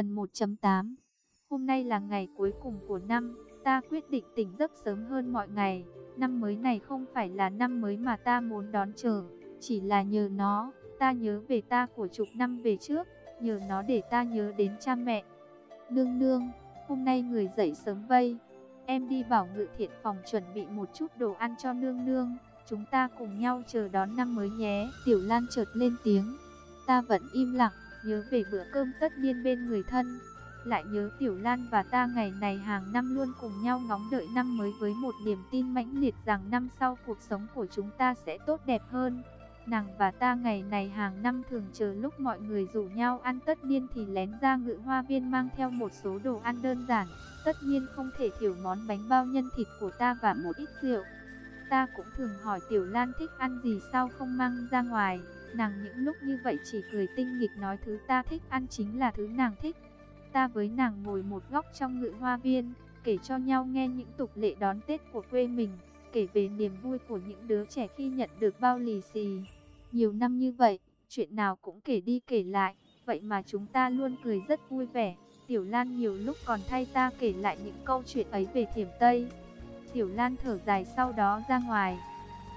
Phần 1.8 Hôm nay là ngày cuối cùng của năm, ta quyết định tỉnh giấc sớm hơn mọi ngày. Năm mới này không phải là năm mới mà ta muốn đón chờ, chỉ là nhờ nó, ta nhớ về ta của chục năm về trước, nhờ nó để ta nhớ đến cha mẹ. Nương nương, hôm nay người dậy sớm vây, em đi bảo ngự thiện phòng chuẩn bị một chút đồ ăn cho nương nương, chúng ta cùng nhau chờ đón năm mới nhé. Tiểu Lan chợt lên tiếng, ta vẫn im lặng, nhớ về bữa cơm tất niên bên người thân. Lại nhớ Tiểu Lan và ta ngày này hàng năm luôn cùng nhau ngóng đợi năm mới với một niềm tin mãnh liệt rằng năm sau cuộc sống của chúng ta sẽ tốt đẹp hơn. Nàng và ta ngày này hàng năm thường chờ lúc mọi người rủ nhau ăn tất niên thì lén ra ngự hoa viên mang theo một số đồ ăn đơn giản. Tất nhiên không thể thiểu món bánh bao nhân thịt của ta và một ít rượu. Ta cũng thường hỏi Tiểu Lan thích ăn gì sao không mang ra ngoài. Nàng những lúc như vậy chỉ cười tinh nghịch nói thứ ta thích ăn chính là thứ nàng thích. Ta với nàng ngồi một góc trong ngự hoa viên, kể cho nhau nghe những tục lệ đón Tết của quê mình, kể về niềm vui của những đứa trẻ khi nhận được bao lì xì. Nhiều năm như vậy, chuyện nào cũng kể đi kể lại, vậy mà chúng ta luôn cười rất vui vẻ. Tiểu Lan nhiều lúc còn thay ta kể lại những câu chuyện ấy về thiểm Tây. Tiểu Lan thở dài sau đó ra ngoài.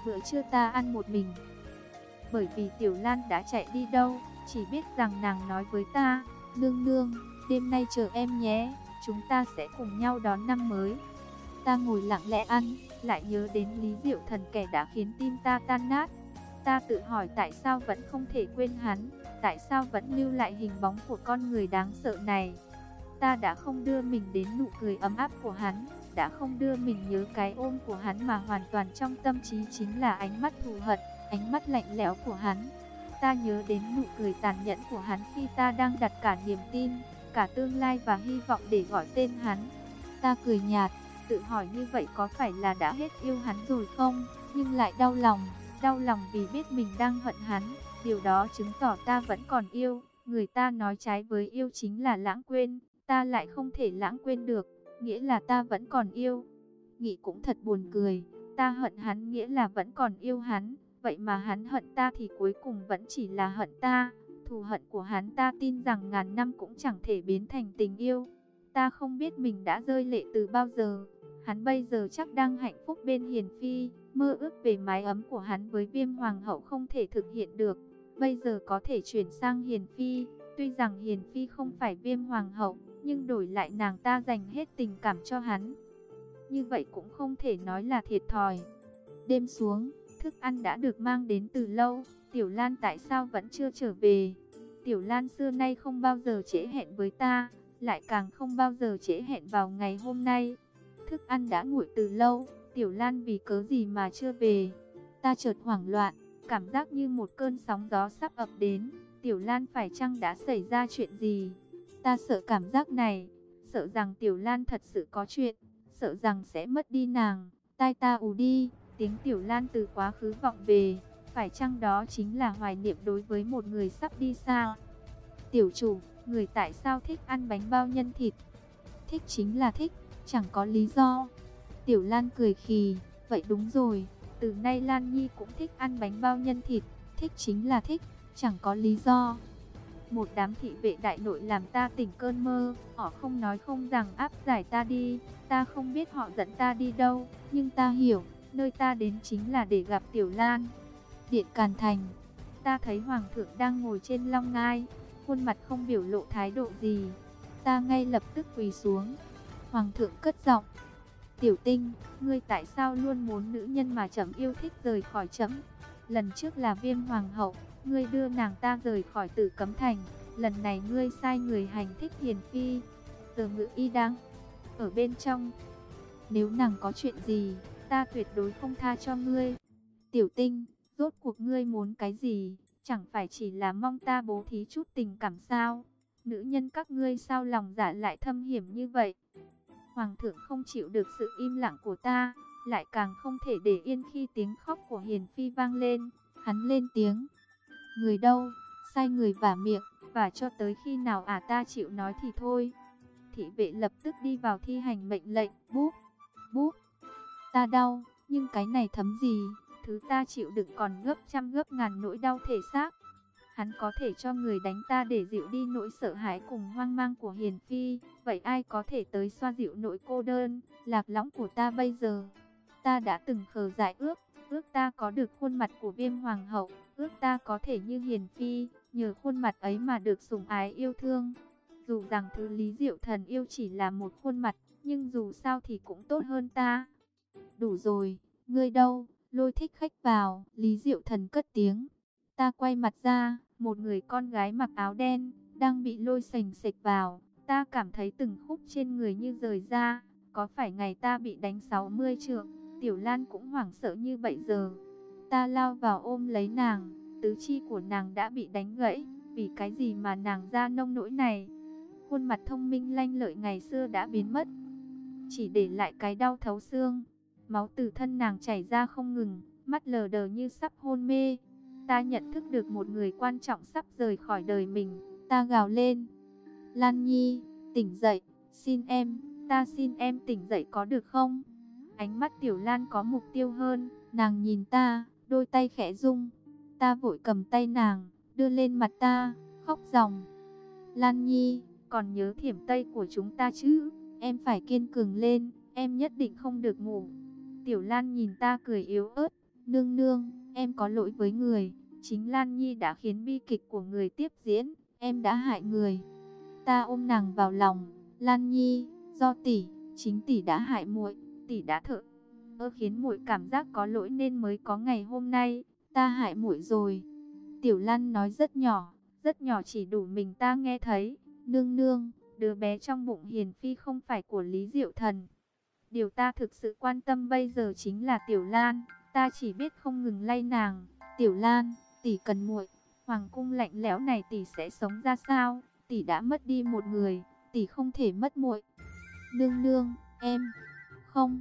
Bữa trưa ta ăn một mình. Bởi vì Tiểu Lan đã chạy đi đâu, chỉ biết rằng nàng nói với ta, Nương nương, đêm nay chờ em nhé, chúng ta sẽ cùng nhau đón năm mới. Ta ngồi lặng lẽ ăn, lại nhớ đến Lý Diệu Thần kẻ đã khiến tim ta tan nát. Ta tự hỏi tại sao vẫn không thể quên hắn, tại sao vẫn lưu lại hình bóng của con người đáng sợ này. Ta đã không đưa mình đến nụ cười ấm áp của hắn, đã không đưa mình nhớ cái ôm của hắn mà hoàn toàn trong tâm trí chính là ánh mắt thù hận, ánh mắt lạnh lẽo của hắn. Ta nhớ đến nụ cười tàn nhẫn của hắn khi ta đang đặt cả niềm tin, cả tương lai và hy vọng để gọi tên hắn. Ta cười nhạt, tự hỏi như vậy có phải là đã hết yêu hắn rồi không, nhưng lại đau lòng, đau lòng vì biết mình đang hận hắn, điều đó chứng tỏ ta vẫn còn yêu, người ta nói trái với yêu chính là lãng quên, ta lại không thể lãng quên được, nghĩa là ta vẫn còn yêu. Nghĩ cũng thật buồn cười, ta hận hắn nghĩa là vẫn còn yêu hắn, vậy mà hắn hận ta thì cuối cùng vẫn chỉ là hận ta. Thù hận của hắn ta tin rằng ngàn năm cũng chẳng thể biến thành tình yêu. Ta không biết mình đã rơi lệ từ bao giờ. Hắn bây giờ chắc đang hạnh phúc bên Hiền Phi, mơ ước về mái ấm của hắn với viêm hoàng hậu không thể thực hiện được. Bây giờ có thể chuyển sang Hiền Phi, tuy rằng Hiền Phi không phải viêm hoàng hậu, nhưng đổi lại nàng ta dành hết tình cảm cho hắn. Như vậy cũng không thể nói là thiệt thòi. Đêm xuống, thức ăn đã được mang đến từ lâu, Tiểu Lan tại sao vẫn chưa trở về? Tiểu Lan xưa nay không bao giờ trễ hẹn với ta, lại càng không bao giờ trễ hẹn vào ngày hôm nay. Thức ăn đã nguội từ lâu, Tiểu Lan vì cớ gì mà chưa về? Ta chợt hoảng loạn, cảm giác như một cơn sóng gió sắp ập đến. Tiểu Lan phải chăng đã xảy ra chuyện gì? Ta sợ cảm giác này, sợ rằng Tiểu Lan thật sự có chuyện, sợ rằng sẽ mất đi nàng. Tai ta ù đi, tiếng Tiểu Lan từ quá khứ vọng về. Phải chăng đó chính là hoài niệm đối với một người sắp đi xa? Tiểu chủ, người tại sao thích ăn bánh bao nhân thịt? Thích chính là thích, chẳng có lý do. Tiểu Lan cười khì, vậy đúng rồi, từ nay Lan Nhi cũng thích ăn bánh bao nhân thịt, thích chính là thích, chẳng có lý do. Một đám thị vệ đại nội làm ta tỉnh cơn mơ, họ không nói không rằng áp giải ta đi, ta không biết họ dẫn ta đi đâu, nhưng ta hiểu, nơi ta đến chính là để gặp Tiểu Lan. Điện Càn Thành, ta thấy Hoàng thượng đang ngồi trên long ngai, khuôn mặt không biểu lộ thái độ gì. Ta ngay lập tức quỳ xuống. Hoàng thượng cất giọng. Tiểu tinh, ngươi tại sao luôn muốn nữ nhân mà chấm yêu thích rời khỏi chấm? Lần trước là viêm hoàng hậu, ngươi đưa nàng ta rời khỏi tử cấm thành. Lần này ngươi sai người hành thích hiền phi. từ ngữ y đang ở bên trong. Nếu nàng có chuyện gì, ta tuyệt đối không tha cho ngươi. Tiểu tinh, rốt cuộc ngươi muốn cái gì? Chẳng phải chỉ là mong ta bố thí chút tình cảm sao? Nữ nhân các ngươi sao lòng dạ lại thâm hiểm như vậy? Hoàng thượng không chịu được sự im lặng của ta, lại càng không thể để yên khi tiếng khóc của Hiền Phi vang lên. Hắn lên tiếng, người đâu, sai người vả miệng, và cho tới khi nào ả ta chịu nói thì thôi. Thị vệ lập tức đi vào thi hành mệnh lệnh, búp, búp, ta đau, nhưng cái này thấm gì? thứ ta chịu đựng còn gấp trăm gấp ngàn nỗi đau thể xác. Hắn có thể cho người đánh ta để dịu đi nỗi sợ hãi cùng hoang mang của Hiền Phi. Vậy ai có thể tới xoa dịu nỗi cô đơn, lạc lõng của ta bây giờ? Ta đã từng khờ dại ước, ước ta có được khuôn mặt của viêm hoàng hậu, ước ta có thể như Hiền Phi, nhờ khuôn mặt ấy mà được sủng ái yêu thương. Dù rằng thứ Lý Diệu Thần yêu chỉ là một khuôn mặt, nhưng dù sao thì cũng tốt hơn ta. Đủ rồi, ngươi đâu, lôi thích khách vào, Lý Diệu Thần cất tiếng. Ta quay mặt ra, một người con gái mặc áo đen, đang bị lôi sành sạch vào. Ta cảm thấy từng khúc trên người như rời ra, có phải ngày ta bị đánh 60 trượng, Tiểu Lan cũng hoảng sợ như vậy giờ. Ta lao vào ôm lấy nàng, tứ chi của nàng đã bị đánh gãy, vì cái gì mà nàng ra nông nỗi này. Khuôn mặt thông minh lanh lợi ngày xưa đã biến mất, chỉ để lại cái đau thấu xương. Máu từ thân nàng chảy ra không ngừng, mắt lờ đờ như sắp hôn mê. Ta nhận thức được một người quan trọng sắp rời khỏi đời mình. Ta gào lên. Lan Nhi, tỉnh dậy, xin em, ta xin em tỉnh dậy có được không? Ánh mắt Tiểu Lan có mục tiêu hơn, nàng nhìn ta, đôi tay khẽ rung. Ta vội cầm tay nàng, đưa lên mặt ta, khóc ròng. Lan Nhi, còn nhớ thiểm tây của chúng ta chứ? Em phải kiên cường lên, em nhất định không được ngủ. Tiểu Lan nhìn ta cười yếu ớt, nương nương, em có lỗi với người. Chính Lan Nhi đã khiến bi kịch của người tiếp diễn, em đã hại người. Ta ôm nàng vào lòng, Lan Nhi, do tỷ, chính tỷ đã hại muội, tỷ đã thợ ơ khiến muội cảm giác có lỗi nên mới có ngày hôm nay, ta hại muội rồi. Tiểu Lan nói rất nhỏ, rất nhỏ chỉ đủ mình ta nghe thấy, nương nương, đứa bé trong bụng Hiền Phi không phải của Lý Diệu Thần. Điều ta thực sự quan tâm bây giờ chính là Tiểu Lan, ta chỉ biết không ngừng lay nàng. Tiểu Lan, tỷ cần muội, hoàng cung lạnh lẽo này tỷ sẽ sống ra sao? Tỷ đã mất đi một người, tỷ không thể mất muội. Nương nương, em, không,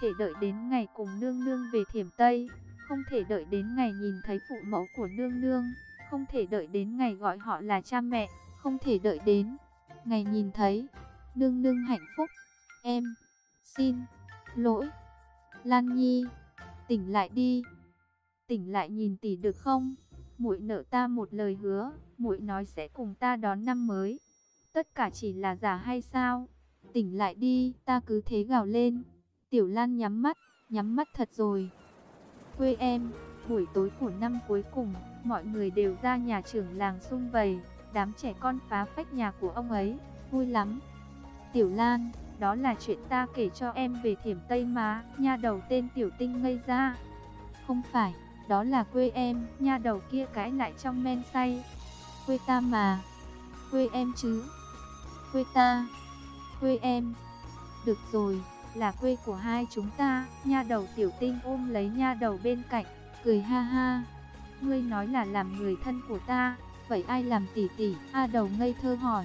thể đợi đến ngày cùng nương nương về thiểm Tây, không thể đợi đến ngày nhìn thấy phụ mẫu của nương nương, không thể đợi đến ngày gọi họ là cha mẹ, không thể đợi đến ngày nhìn thấy nương nương hạnh phúc. Em, xin, lỗi. Lan Nhi, tỉnh lại đi. Tỉnh lại nhìn tỷ được không? Muội nợ ta một lời hứa, muội nói sẽ cùng ta đón năm mới. Tất cả chỉ là giả hay sao? Tỉnh lại đi, ta cứ thế gào lên. Tiểu Lan nhắm mắt, nhắm mắt thật rồi. Quê em, buổi tối của năm cuối cùng, mọi người đều ra nhà trưởng làng sung vầy, đám trẻ con phá phách nhà của ông ấy, vui lắm. Tiểu Lan, đó là chuyện ta kể cho em về thiểm Tây Má, nha đầu tên Tiểu Tinh ngây ra. Không phải, đó là quê em, nha đầu kia cãi lại trong men say. Quê ta mà, quê em chứ, quê ta, quê em. Được rồi, là quê của hai chúng ta, nha đầu Tiểu Tinh ôm lấy nha đầu bên cạnh, cười ha ha. Ngươi nói là làm người thân của ta, vậy ai làm tỷ tỷ? A đầu ngây thơ hỏi.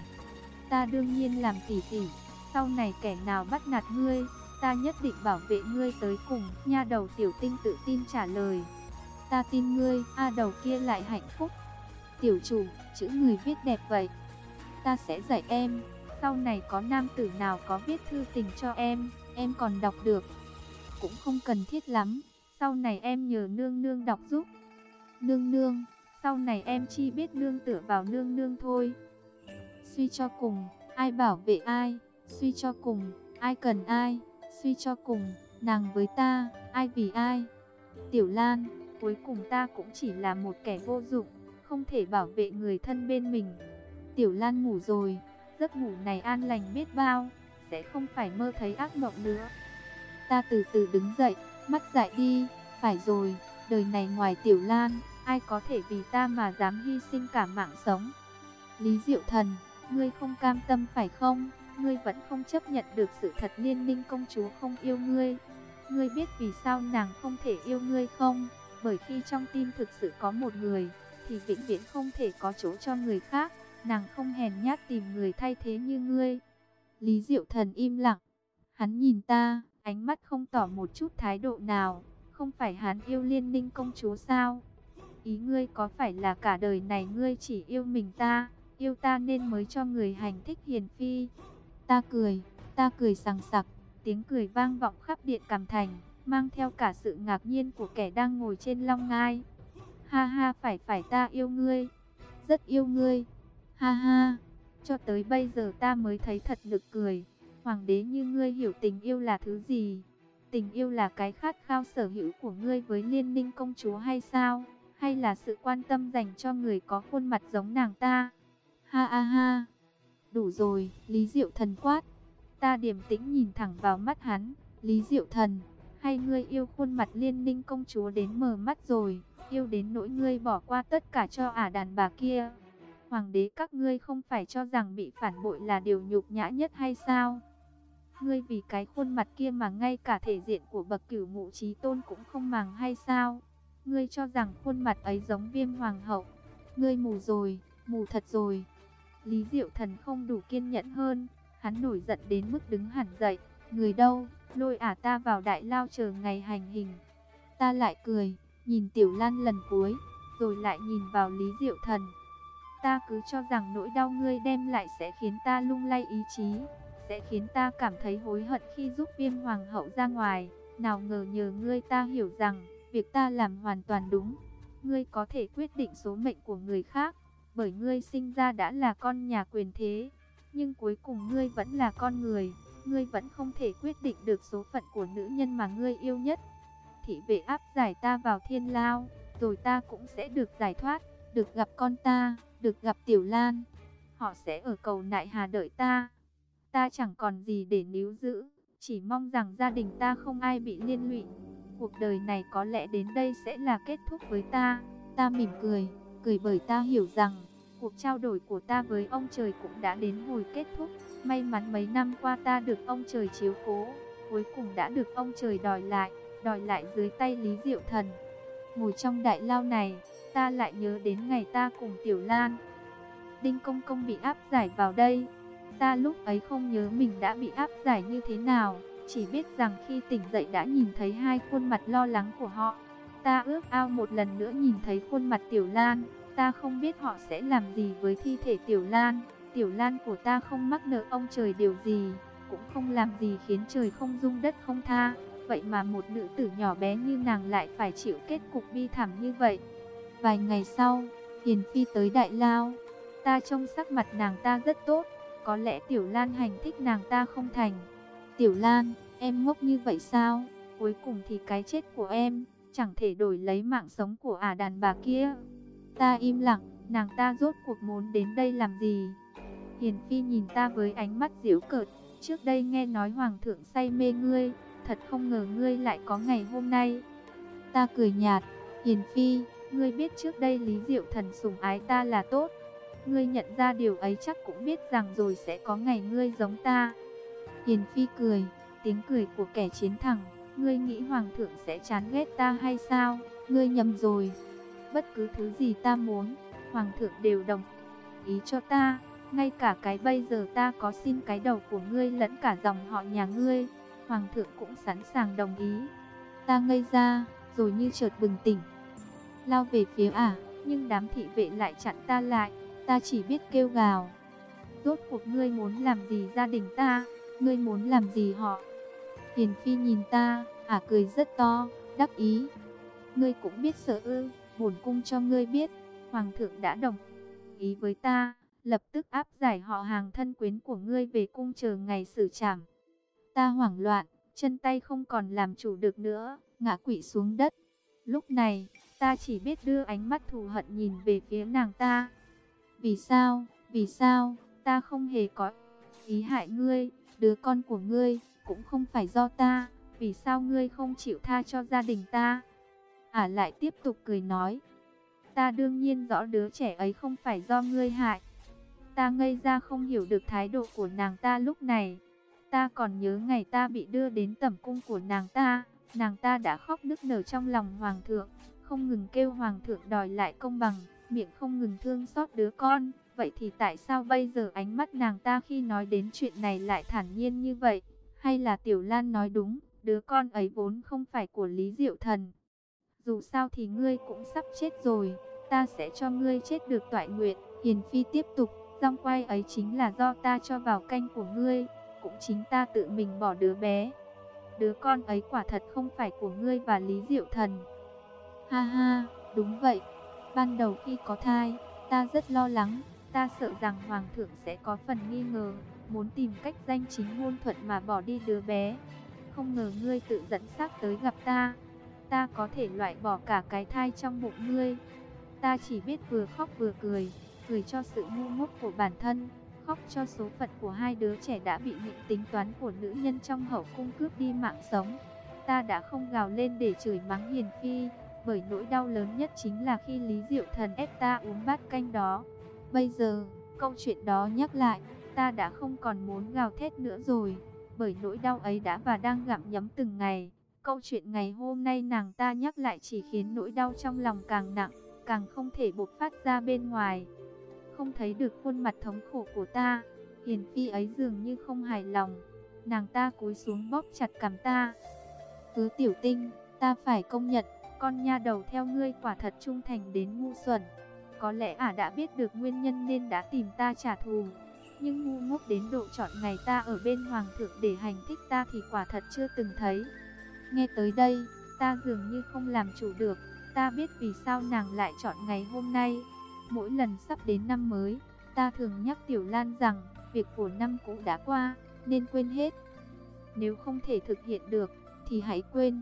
Ta đương nhiên làm tỷ tỷ sau này kẻ nào bắt nạt ngươi, ta nhất định bảo vệ ngươi tới cùng. Nha đầu tiểu tinh tự tin trả lời. Ta tin ngươi, A đầu kia lại hạnh phúc. Tiểu chủ, chữ người viết đẹp vậy. Ta sẽ dạy em, sau này có nam tử nào có viết thư tình cho em, em còn đọc được. Cũng không cần thiết lắm, sau này em nhờ nương nương đọc giúp. Nương nương, sau này em chi biết nương tựa vào nương nương thôi. Suy cho cùng, ai bảo vệ ai? Suy cho cùng, ai cần ai, suy cho cùng, nàng với ta, ai vì ai. Tiểu Lan, cuối cùng ta cũng chỉ là một kẻ vô dụng, không thể bảo vệ người thân bên mình. Tiểu Lan ngủ rồi, giấc ngủ này an lành biết bao, sẽ không phải mơ thấy ác mộng nữa. Ta từ từ đứng dậy, mắt dại đi, phải rồi, đời này ngoài Tiểu Lan, ai có thể vì ta mà dám hy sinh cả mạng sống. Lý Diệu Thần, ngươi không cam tâm phải không? ngươi vẫn không chấp nhận được sự thật liên minh công chúa không yêu ngươi. Ngươi biết vì sao nàng không thể yêu ngươi không? Bởi khi trong tim thực sự có một người, thì vĩnh viễn không thể có chỗ cho người khác. Nàng không hèn nhát tìm người thay thế như ngươi. Lý Diệu Thần im lặng. Hắn nhìn ta, ánh mắt không tỏ một chút thái độ nào. Không phải hắn yêu liên ninh công chúa sao? Ý ngươi có phải là cả đời này ngươi chỉ yêu mình ta, yêu ta nên mới cho người hành thích hiền phi? Ta cười, ta cười sằng sặc, tiếng cười vang vọng khắp điện cằm thành, mang theo cả sự ngạc nhiên của kẻ đang ngồi trên long ngai. Ha ha phải phải ta yêu ngươi. rất yêu ngươi. Ha ha, cho tới bây giờ ta mới thấy thật nực cười. Hoàng đế như ngươi hiểu tình yêu là thứ gì? Tình yêu là cái khát khao sở hữu của ngươi với liên ninh công chúa hay sao? Hay là sự quan tâm dành cho người có khuôn mặt giống nàng ta? Ha ha ha, đủ rồi, Lý Diệu Thần quát. Ta điềm tĩnh nhìn thẳng vào mắt hắn, Lý Diệu Thần, hay ngươi yêu khuôn mặt liên ninh công chúa đến mờ mắt rồi, yêu đến nỗi ngươi bỏ qua tất cả cho ả đàn bà kia. Hoàng đế các ngươi không phải cho rằng bị phản bội là điều nhục nhã nhất hay sao? Ngươi vì cái khuôn mặt kia mà ngay cả thể diện của bậc cửu ngũ trí tôn cũng không màng hay sao? Ngươi cho rằng khuôn mặt ấy giống viêm hoàng hậu. Ngươi mù rồi, mù thật rồi. Lý Diệu Thần không đủ kiên nhẫn hơn, hắn nổi giận đến mức đứng hẳn dậy. Người đâu, lôi ả ta vào đại lao chờ ngày hành hình. Ta lại cười, nhìn Tiểu Lan lần cuối, rồi lại nhìn vào Lý Diệu Thần. Ta cứ cho rằng nỗi đau ngươi đem lại sẽ khiến ta lung lay ý chí, sẽ khiến ta cảm thấy hối hận khi giúp viêm hoàng hậu ra ngoài. Nào ngờ nhờ ngươi ta hiểu rằng, việc ta làm hoàn toàn đúng. Ngươi có thể quyết định số mệnh của người khác, bởi ngươi sinh ra đã là con nhà quyền thế. Nhưng cuối cùng ngươi vẫn là con người, ngươi vẫn không thể quyết định được số phận của nữ nhân mà ngươi yêu nhất. Thị vệ áp giải ta vào thiên lao, rồi ta cũng sẽ được giải thoát, được gặp con ta, được gặp Tiểu Lan. Họ sẽ ở cầu nại hà đợi ta. Ta chẳng còn gì để níu giữ, chỉ mong rằng gia đình ta không ai bị liên lụy. Cuộc đời này có lẽ đến đây sẽ là kết thúc với ta. Ta mỉm cười, cười bởi ta hiểu rằng, cuộc trao đổi của ta với ông trời cũng đã đến hồi kết thúc. May mắn mấy năm qua ta được ông trời chiếu cố, cuối cùng đã được ông trời đòi lại, đòi lại dưới tay Lý Diệu Thần. Ngồi trong đại lao này, ta lại nhớ đến ngày ta cùng Tiểu Lan. Đinh Công Công bị áp giải vào đây. Ta lúc ấy không nhớ mình đã bị áp giải như thế nào, chỉ biết rằng khi tỉnh dậy đã nhìn thấy hai khuôn mặt lo lắng của họ. Ta ước ao một lần nữa nhìn thấy khuôn mặt Tiểu Lan, ta không biết họ sẽ làm gì với thi thể Tiểu Lan. Tiểu Lan của ta không mắc nợ ông trời điều gì, cũng không làm gì khiến trời không dung đất không tha. Vậy mà một nữ tử nhỏ bé như nàng lại phải chịu kết cục bi thảm như vậy. Vài ngày sau, Hiền Phi tới Đại Lao. Ta trông sắc mặt nàng ta rất tốt, có lẽ Tiểu Lan hành thích nàng ta không thành. Tiểu Lan, em ngốc như vậy sao? Cuối cùng thì cái chết của em, chẳng thể đổi lấy mạng sống của ả đàn bà kia. Ta im lặng, nàng ta rốt cuộc muốn đến đây làm gì? Hiền Phi nhìn ta với ánh mắt diễu cợt, trước đây nghe nói Hoàng thượng say mê ngươi, thật không ngờ ngươi lại có ngày hôm nay. Ta cười nhạt, Hiền Phi, ngươi biết trước đây Lý Diệu Thần sủng ái ta là tốt. Ngươi nhận ra điều ấy chắc cũng biết rằng rồi sẽ có ngày ngươi giống ta. Hiền Phi cười, tiếng cười của kẻ chiến thẳng. Ngươi nghĩ Hoàng thượng sẽ chán ghét ta hay sao? Ngươi nhầm rồi. Bất cứ thứ gì ta muốn, Hoàng thượng đều đồng ý cho ta. Ngay cả cái bây giờ ta có xin cái đầu của ngươi lẫn cả dòng họ nhà ngươi. Hoàng thượng cũng sẵn sàng đồng ý. Ta ngây ra, rồi như chợt bừng tỉnh. Lao về phía ả, nhưng đám thị vệ lại chặn ta lại. Ta chỉ biết kêu gào. Rốt cuộc ngươi muốn làm gì gia đình ta? Ngươi muốn làm gì họ? Hiền Phi nhìn ta, ả cười rất to, đắc ý. Ngươi cũng biết sợ ư, bổn cung cho ngươi biết. Hoàng thượng đã đồng ý với ta, lập tức áp giải họ hàng thân quyến của ngươi về cung chờ ngày xử trảm. Ta hoảng loạn, chân tay không còn làm chủ được nữa, ngã quỵ xuống đất. Lúc này, ta chỉ biết đưa ánh mắt thù hận nhìn về phía nàng ta. Vì sao, vì sao, ta không hề có ý hại ngươi, đứa con của ngươi, cũng không phải do ta, vì sao ngươi không chịu tha cho gia đình ta? Ả lại tiếp tục cười nói, ta đương nhiên rõ đứa trẻ ấy không phải do ngươi hại. Ta ngây ra không hiểu được thái độ của nàng ta lúc này. Ta còn nhớ ngày ta bị đưa đến tẩm cung của nàng ta, nàng ta đã khóc nức nở trong lòng hoàng thượng, không ngừng kêu hoàng thượng đòi lại công bằng, miệng không ngừng thương xót đứa con. Vậy thì tại sao bây giờ ánh mắt nàng ta khi nói đến chuyện này lại thản nhiên như vậy? Hay là Tiểu Lan nói đúng, đứa con ấy vốn không phải của Lý Diệu Thần? Dù sao thì ngươi cũng sắp chết rồi, ta sẽ cho ngươi chết được toại nguyện. Hiền Phi tiếp tục, rong quay ấy chính là do ta cho vào canh của ngươi cũng chính ta tự mình bỏ đứa bé. Đứa con ấy quả thật không phải của ngươi và Lý Diệu Thần. Ha ha, đúng vậy. Ban đầu khi có thai, Ta rất lo lắng, ta sợ rằng Hoàng thượng sẽ có phần nghi ngờ, muốn tìm cách danh chính ngôn thuận mà bỏ đi đứa bé. Không ngờ ngươi tự dẫn xác tới gặp ta, ta có thể loại bỏ cả cái thai trong bụng ngươi. Ta chỉ biết vừa khóc vừa cười, cười cho sự ngu ngốc của bản thân, khóc cho số phận của hai đứa trẻ đã bị những tính toán của nữ nhân trong hậu cung cướp đi mạng sống. Ta đã không gào lên để chửi mắng Hiền Phi, bởi nỗi đau lớn nhất chính là khi Lý Diệu Thần ép ta uống bát canh đó. Bây giờ, câu chuyện đó nhắc lại, ta đã không còn muốn gào thét nữa rồi, bởi nỗi đau ấy đã và đang gặm nhấm từng ngày. Câu chuyện ngày hôm nay nàng ta nhắc lại chỉ khiến nỗi đau trong lòng càng nặng, càng không thể bộc phát ra bên ngoài. Không thấy được khuôn mặt thống khổ của ta, Hiền Phi ấy dường như không hài lòng. Nàng ta cúi xuống bóp chặt cằm ta. Cứ tiểu tinh, ta phải công nhận, con nha đầu theo ngươi quả thật trung thành đến ngu xuẩn. Có lẽ ả đã biết được nguyên nhân nên đã tìm ta trả thù. Nhưng ngu ngốc đến độ chọn ngày ta ở bên hoàng thượng để hành thích ta thì quả thật chưa từng thấy. Nghe tới đây, ta dường như không làm chủ được. Ta biết vì sao nàng lại chọn ngày hôm nay. Mỗi lần sắp đến năm mới, ta thường nhắc Tiểu Lan rằng việc của năm cũ đã qua, nên quên hết. Nếu không thể thực hiện được, thì hãy quên.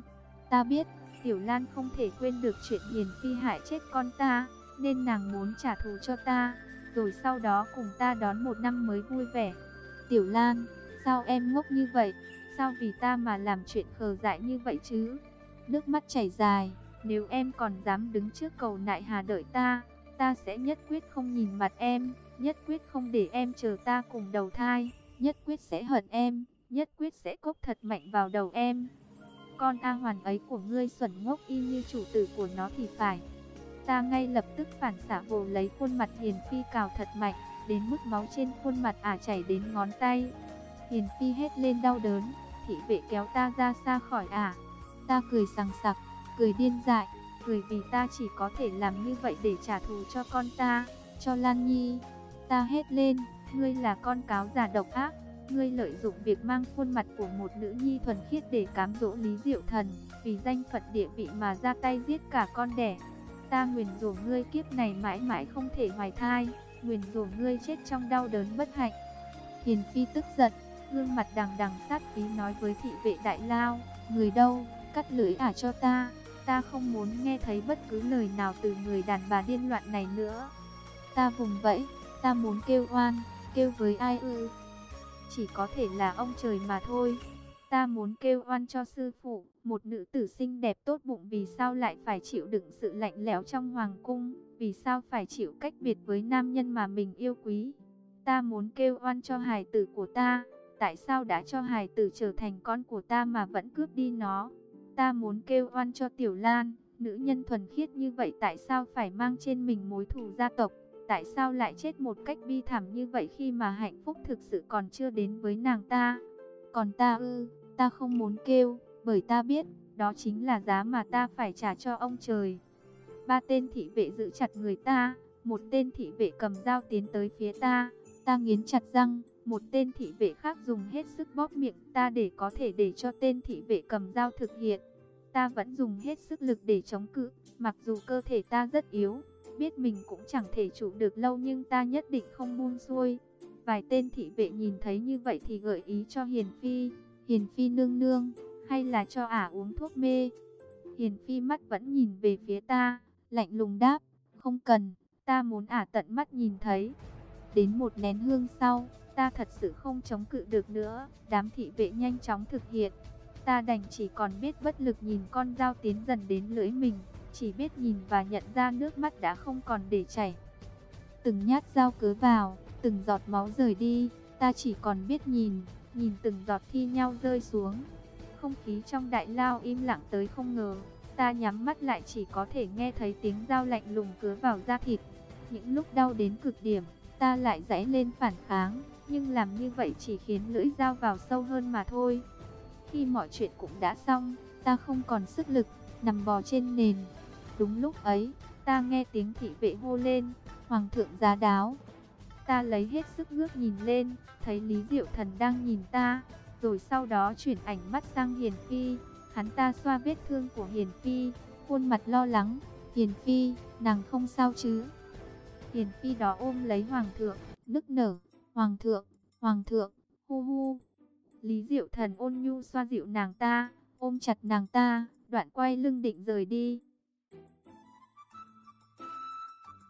Ta biết, Tiểu Lan không thể quên được chuyện Hiền Phi hại chết con ta, nên nàng muốn trả thù cho ta, rồi sau đó cùng ta đón một năm mới vui vẻ. Tiểu Lan, sao em ngốc như vậy? Sao vì ta mà làm chuyện khờ dại như vậy chứ? Nước mắt chảy dài, nếu em còn dám đứng trước cầu nại hà đợi ta, ta sẽ nhất quyết không nhìn mặt em, nhất quyết không để em chờ ta cùng đầu thai, nhất quyết sẽ hận em, nhất quyết sẽ cốc thật mạnh vào đầu em. Con A Hoàn ấy của ngươi xuẩn ngốc y như chủ tử của nó thì phải. Ta ngay lập tức phản xạ vồ lấy khuôn mặt Hiền Phi cào thật mạnh, đến mức máu trên khuôn mặt ả chảy đến ngón tay. Hiền Phi hét lên đau đớn, thị vệ kéo ta ra xa khỏi ả. Ta cười sằng sặc, cười điên dại, cười vì ta chỉ có thể làm như vậy để trả thù cho con ta, cho Lan Nhi. Ta hét lên, ngươi là con cáo giả độc ác, ngươi lợi dụng việc mang khuôn mặt của một nữ nhi thuần khiết để cám dỗ Lý Diệu Thần, vì danh phận địa vị mà ra tay giết cả con đẻ. Ta nguyền rủa ngươi kiếp này mãi mãi không thể hoài thai, nguyền rủa ngươi chết trong đau đớn bất hạnh. Hiền Phi tức giận, gương mặt đằng đằng sát khí nói với thị vệ đại lao, người đâu, cắt lưỡi ả cho ta, ta không muốn nghe thấy bất cứ lời nào từ người đàn bà điên loạn này nữa. Ta vùng vẫy, ta muốn kêu oan, kêu với ai ư? Chỉ có thể là ông trời mà thôi. Ta muốn kêu oan cho sư phụ, một nữ tử xinh đẹp tốt bụng vì sao lại phải chịu đựng sự lạnh lẽo trong hoàng cung, vì sao phải chịu cách biệt với nam nhân mà mình yêu quý. Ta muốn kêu oan cho hài tử của ta, tại sao đã cho hài tử trở thành con của ta mà vẫn cướp đi nó. Ta muốn kêu oan cho Tiểu Lan, nữ nhân thuần khiết như vậy tại sao phải mang trên mình mối thù gia tộc. Tại sao lại chết một cách bi thảm như vậy khi mà hạnh phúc thực sự còn chưa đến với nàng ta? Còn ta ư, ta không muốn kêu, bởi ta biết, đó chính là giá mà ta phải trả cho ông trời. Ba tên thị vệ giữ chặt người ta, một tên thị vệ cầm dao tiến tới phía ta, ta nghiến chặt răng, một tên thị vệ khác dùng hết sức bóp miệng ta để có thể để cho tên thị vệ cầm dao thực hiện. Ta vẫn dùng hết sức lực để chống cự, mặc dù cơ thể ta rất yếu, biết mình cũng chẳng thể trụ được lâu nhưng ta nhất định không buông xuôi. Vài tên thị vệ nhìn thấy như vậy thì gợi ý cho Hiền Phi, Hiền Phi nương nương, hay là cho ả uống thuốc mê. Hiền Phi mắt vẫn nhìn về phía ta, lạnh lùng đáp, không cần, ta muốn ả tận mắt nhìn thấy. Đến một nén hương sau, ta thật sự không chống cự được nữa, đám thị vệ nhanh chóng thực hiện. Ta đành chỉ còn biết bất lực nhìn con dao tiến dần đến lưỡi mình, chỉ biết nhìn và nhận ra nước mắt đã không còn để chảy. Từng nhát dao cứa vào, từng giọt máu rời đi, ta chỉ còn biết nhìn, nhìn từng giọt thi nhau rơi xuống. Không khí trong đại lao im lặng tới không ngờ, ta nhắm mắt lại chỉ có thể nghe thấy tiếng dao lạnh lùng cứa vào da thịt. Những lúc đau đến cực điểm, ta lại giãy lên phản kháng, nhưng làm như vậy chỉ khiến lưỡi dao vào sâu hơn mà thôi. Khi mọi chuyện cũng đã xong, ta không còn sức lực, nằm bò trên nền, Đúng lúc ấy, ta nghe tiếng thị vệ hô lên, Hoàng thượng giá đáo. Ta lấy hết sức ngước nhìn lên, thấy Lý Diệu Thần đang nhìn ta, rồi sau đó chuyển ảnh mắt sang Hiền Phi. Hắn ta xoa vết thương của Hiền Phi, khuôn mặt lo lắng. Hiền Phi, nàng không sao chứ? Hiền phi đó ôm lấy hoàng thượng, nức nở, "Hoàng thượng, hoàng thượng." Hu hu. Lý Diệu Thần ôn nhu xoa dịu nàng ta, ôm chặt nàng ta, đoạn quay lưng định rời đi.